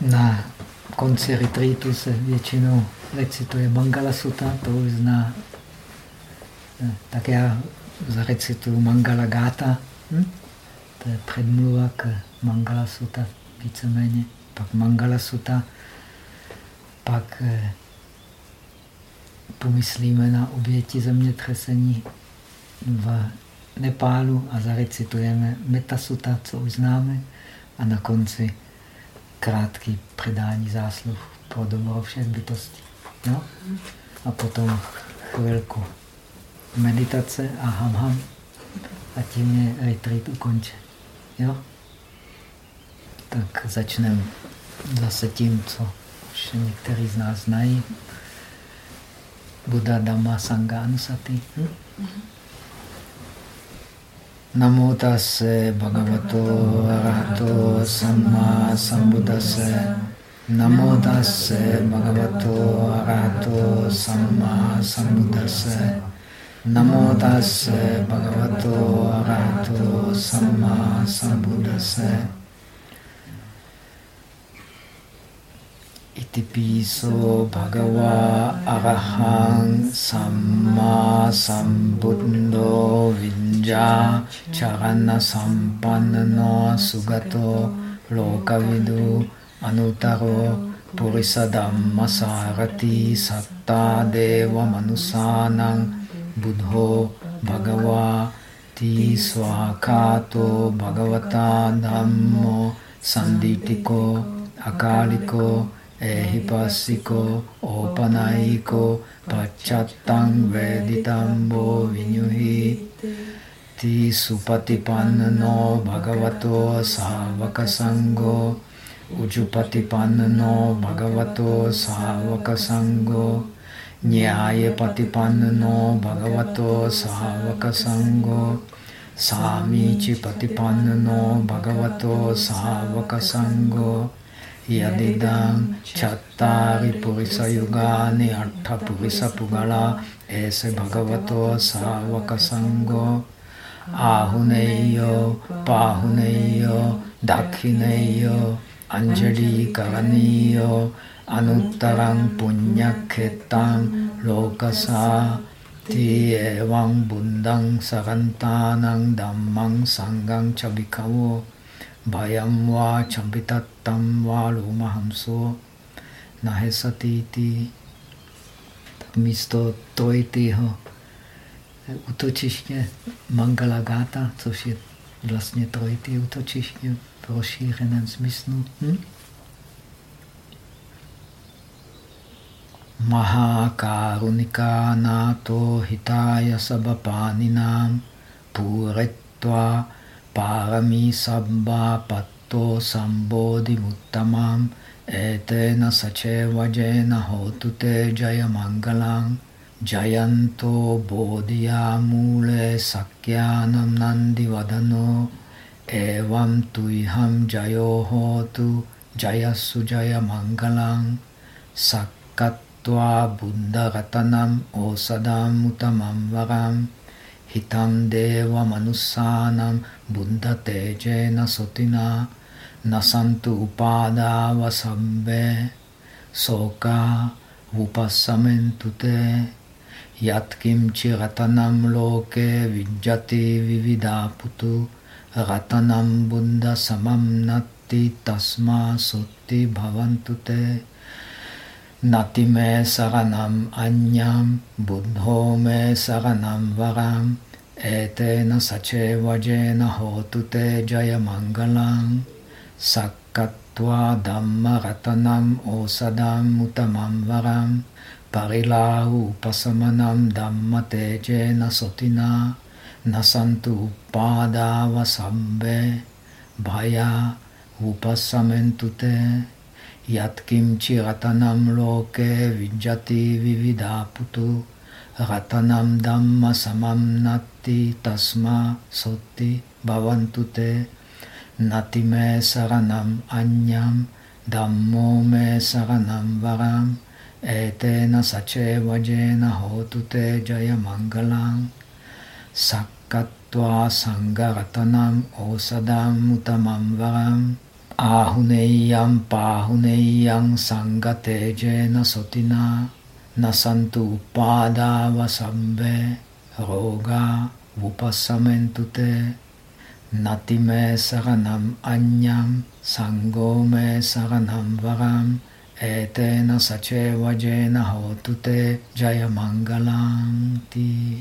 na konci retreatu se většinou recituje Mangala Sutta, to už zná. Tak já zarecituju Mangala Gata. Hm? To je předmluva k Mangala Sutta víceméně. Pak Mangala Sutta, pak eh, pomyslíme na oběti zemětřesení v Nepálu a zarecitujeme Metasuta, co už známe, a na konci krátký předání zásluh pro dobro všech bytostí. No? A potom chvilku meditace a ham ham a tím je retreat ukončen. Jo? Tak začneme zase tím, co už někteří z nás znají. Buddha Dhamma Sangha Anusati. Hm? Namo tase bhagavato arahato samma sambuddhase. Namo tase bhagavato arahato samma sambuddhase. Namo tase bhagavato arahato samma sambuddhase. Itipiso bhagava arahang samma sambuddho vinja charana sampannano sugato lokavidu anutaro purisadamma sarati satta deva manusanang buddho bhagava ti swakato bhagavata dhammo sanditiko akaliko ehipassiko opanaiko pacchattam veditambo vinyuhi ti supatipannano bhagavato savaka sangho ujupatipannano bhagavato savaka sangho nyaya patipannano bhagavato savaka sangho samici patipannano bhagavato savaka sangho Yadidam chattari purisa yugani artha purisa pugala ese bhagavato savaka sangho ahuneyo pahuneyo dakhineyo anjali karaniyo anuttarang punyakhetam lokasa ti evam bundang sarantanang dhammang sangang chabikavo Bhayam va champitattam va lumahamso nahesatiti. Tak místo trojitýho útočiště Mangala Gata, což je vlastně trojitý útočiště v rozšířeném smyslu. Hm? Mahakaruniká nato hitaya sabapaninam puretva parami sabba patto sambodhi muttamam etena sacevajena hotu te jaya mangalang jayanto bodhiya mule sakyanam nandi vadano evam tuiham jayo hotu jayasu jaya mangalang sakkatva buddha ratanam osadam utamam varam hitam deva manusanam buddha tejena sotina nasantu upadava sabbe soka upasamentute yatkimchi ratanam loke vijjati vividaputu ratanam buddha samam natti tasma sutti bhavantute Nati me saranam anyam, buddho me saranam varam, etena sache vajena hotu te jaya mangalam, sakkatva dhamma ratanam osadam utamam varam, parilahu upasamanam dhamma te jena sotina, nasantu upadava sabbe, bhaya upasamentute, Yatkimchi ratanam loke vijjati vividaputu ratanam dhamma samam natti tasma sotti bhavantute. Nati me saranam anyam. Dhammo me saranam varam. Etena sache vajena hotute jaya mangalang sakkatva sangaratanam osadam utamam varam Ahuneyam pahuneyam sangatejena sotina nasantu upadava sambe roga vupasamentute natime saranam anyam sangome saranam varam etena sacevajena hotute jayamangalanti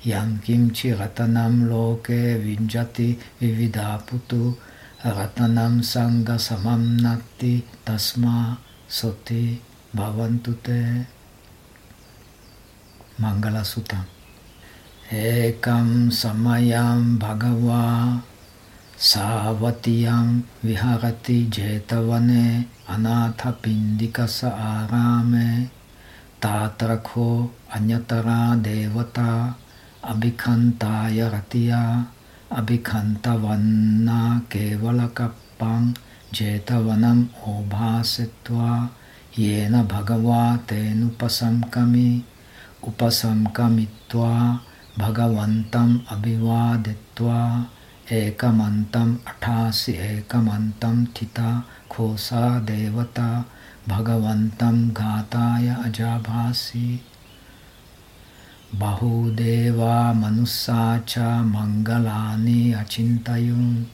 yam kimchi ratanam loke vinjati vividaputu ratanam sangha samam natti tasma soti bhavantute Mangala Sutta Ekam samayam bhagava savatiyam viharati jetavane anatha pindikasa arame tatrakho anyatara devata abhikhantaya ratiya अभिखंतवन्ना केवलकप्पं जेतवनम् ओभासित्वा येन भगवा तेनुपसंकमि उपसंकमित्वा भगवन्तम् अभिवादित्वा एकमन्तम् अठासि एकमन्तं थिता खोसा देवता भगवन्तं घाताय अजाभासि Bahudeva manusacha mangalani achintayum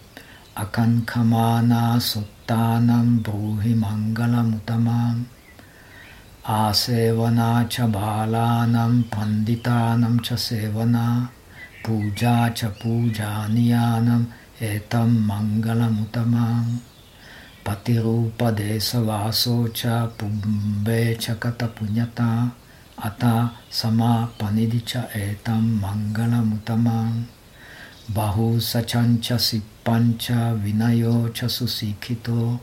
akankamana suttanam bruhi mangalam utamam asevana cha balanam panditanam cha sevana puja cha pujaniyanam etam mangalam utamam patirupa desavaso cha pumbe cha katapunyata ata sama panidicha etam mangala mutamang bahu sachancha sippancha vinayo cha susikhito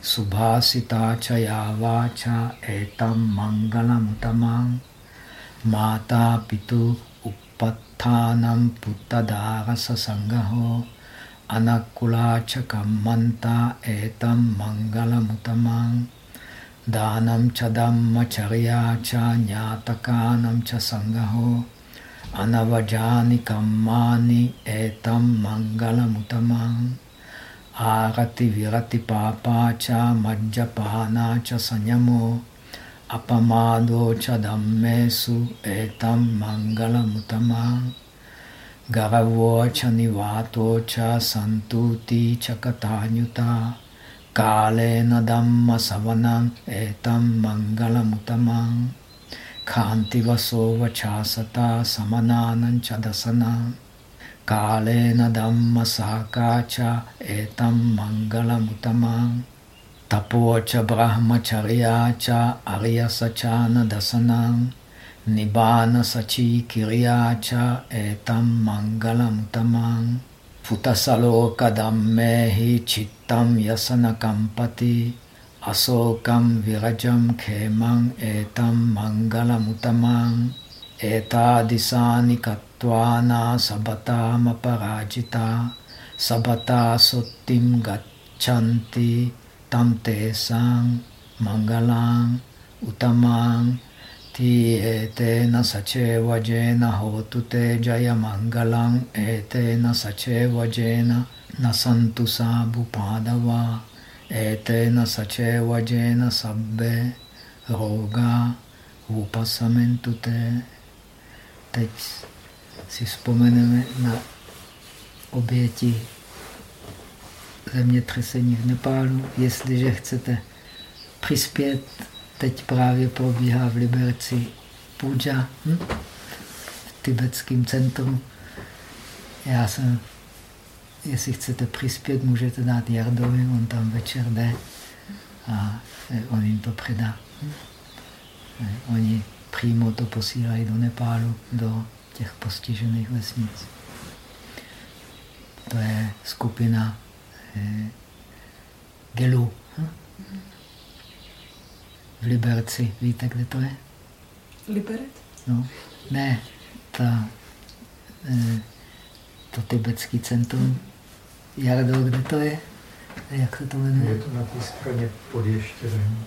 subhasita cha yavacha etam mangala mutamang mata pitu uppattanam puttadarasa sangaho anakula cha kammanta etam mangala mutamang Dánam cha dhamma charya cha nyatakanam cha sangaho anavajani kammani etam mangala mutamang arati virati majjapana cha sanyamo apamado cha dhammesu etam mangala mutamang garavo cha nivato cha santuti cha katanyuta Kalena dhamma savanam etam mangala mutamang Kanti vaso vachasata samananam chadasana Kalena dhamma sakacha etam mangala mutamang Tapocha brahmacharya cha arya sachana dasanam Nibbana sachi Futasaloka dhammehi chittam yasana kampati asokam virajam khemang etam mangala mutamang etadisani kattvana sabatama parajita sabata sottim gacchanti tam tesang mangalang utamang Ti etena saceva jena hotu te jaya mangalang etena saceva jena nasantu sabu padava etena saceva jena sabbe roga upasamentu te. Teď si vzpomeneme na oběti zemětřesení v Nepálu. Jestliže chcete přispět teď právě probíhá v Liberci puja hm? v tibetském centru. Já jsem, jestli chcete přispět, můžete dát Jardovi, on tam večer jde a eh, on jim to předá. Hm? Eh, oni přímo to posílají do Nepálu, do těch postižených vesnic. To je skupina eh, Gelu. Hm? V Liberci. Víte, kde to je? Liberec? No, ne, ta, e, to tibetský centrum. Jardo, kde to je? Jak se to jmenuje? Je to na té straně pod ještěrem.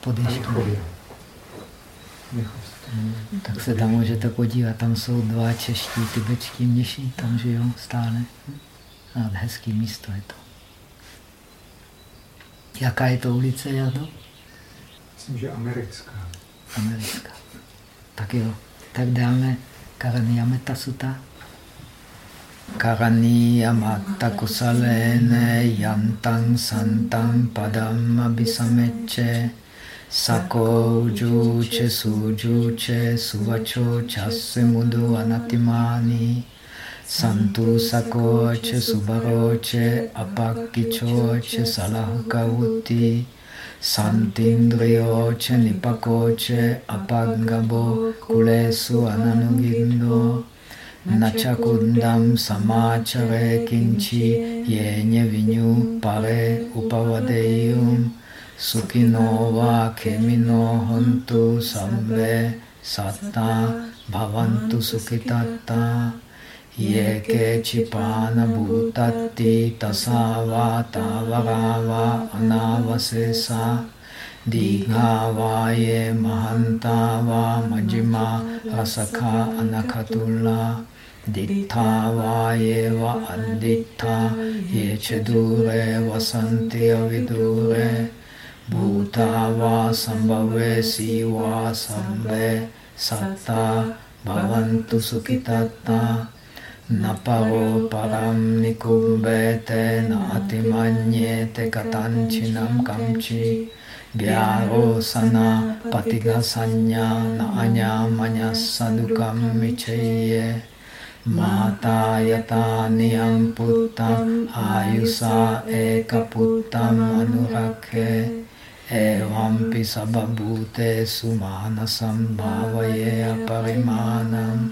Pod ještěrem. Tak se tam můžete podívat, tam jsou dva čeští tibetští měši, tam žijou stále. A hezký místo je to. Jaká je to ulice, Jardo? Myslím, že americká. Americká. Tak jo. Tak dáme Karaniya Metta Sutta. Karaniya Matta Kusalene Yantang Santang Padam Abhisameche Sako Juche Sujuche Suvacho Chasse Mudu Anatimani Santu Sakoche Subaroche Apakichoche Salahkavuti Santindriyoche Nipakoche Apagabo Kulesu Ananugindo Nachakundam Samachare Kinchi Yenye Vinyu Pare Upavadeyum Sukhinova Kemino Hontu Sambe Satta Bhavantu Sukhitatta ye ke chipana bhutatti tasava tavarava anavasesa digha ye mahanta va majima rasakha anakhatula dittha ye va addittha ye chedure vasanti avidure. Bhuta va sambhave siva sambe satta bhavantu sukhitatta Naparo param nikumbete na atimanyete katanchinam kamchi Vyaro sana patiga sanya na anyamanya sadukam vichaye Mata yata niyam puttam ayusa eka puttam anurakhe Evampi sababhute sumanasam bhavaye aparimanam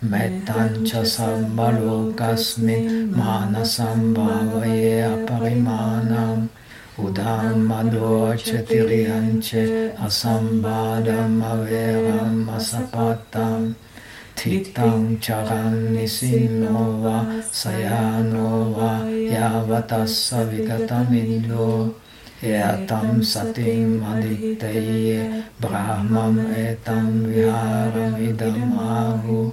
Mettancha sambalokasmin manasam bhavaye aparimanam. Udam madoche tiriyanche asambadam averam asapatam. Titam charan nisinova sayanova yavatassa vigatamindo. Etam satim aditteye brahmam etam viharam idam ahu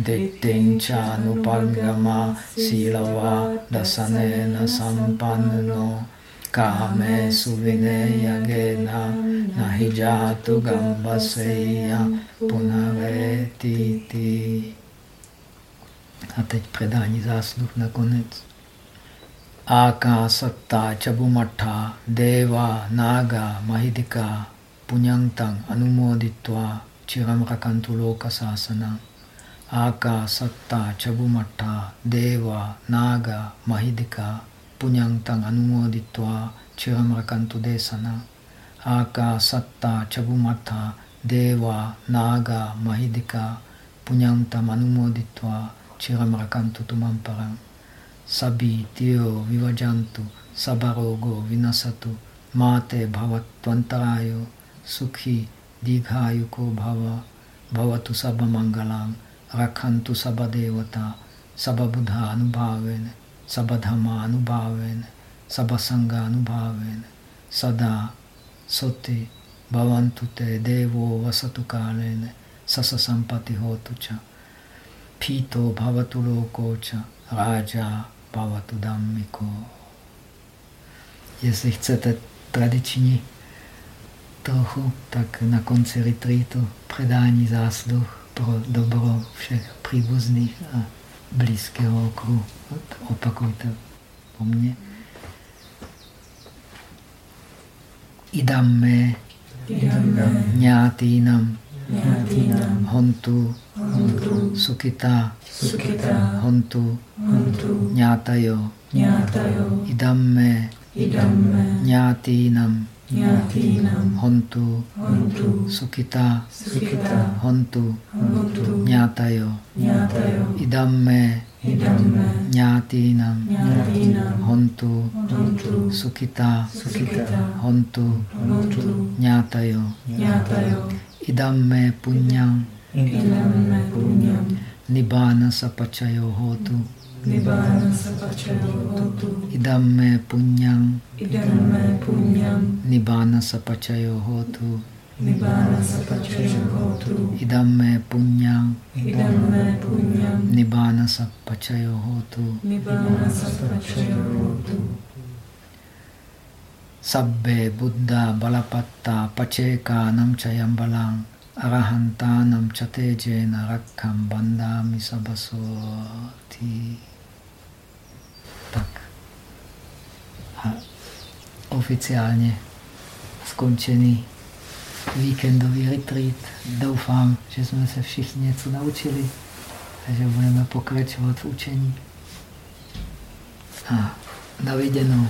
Dittinčanupagama silava dasanena sampanno kame suvineyagena nahijatu gambaseya punavetiti. A teď předání zásluh nakonec. Aka satta chabumatha deva naga mahidika punyantang anumoditva chiram rakantu loka sasana. Aka, Satta, Chabumatta, Deva, Naga, Mahidika, Punyantang Anumoditva, Chiramrakantu Desana. Aka, Satta, Chabumatta, Deva, Naga, Mahidika, Punyantam Anumoditva, Chiramrakantu Tumamparam. Sabi, Tio, Vivajantu, Sabarogo, Vinasatu, Mate, Bhavatvantarayo, Sukhi, Dighayuko Bhava, Bhavatu Sabhamangalam, rakhantu sabadevata, sababudha anubhaven, sabadhama anubhaven, sabasanga anubhaven, sada soti bhavantu te devo vasatu kalene, sasa sampati hotu cha, pito bhavatu loko cha, raja bhavatu dhammiko. Jestli chcete tradiční trochu, tak na konci retreatu předání zásluh pro dobro všech příbuzných a blízkého okruhu. Opakujte po mně. Idamme. Nyatínam Hontu. Sukita. Hontu. Nyatayo Idamme Nyatínam hontu, hontu. Sukita, sukita. Hontu, hontu. Nyatayo, nyatayo idamme, idamme. Nyatinam, nyatinam hontu, hontu. Sukita, sukita. Hontu, hontu. Nyatayo, nyatayo idamme punyam, idamme punyam. Nibbana sapachayo hotu, Nibbana sapachayo Idamme punyam. Idamme punyam. Nibbana sapachayo hotu. Nibbana sapachayo hotu. Idamme punyam. Idamme punyam. Nibbana sapachayo hotu. Nibbana sapachayo hotu. Sabbe, Buddha, Balapatta, Pacheka, Namchayambalang, Arahanta, Namchateje, Narakam, Banda, Misabasoti. Tak. A oficiálně skončený víkendový retreat. Doufám, že jsme se všichni něco naučili a že budeme pokračovat v učení. A na viděnou.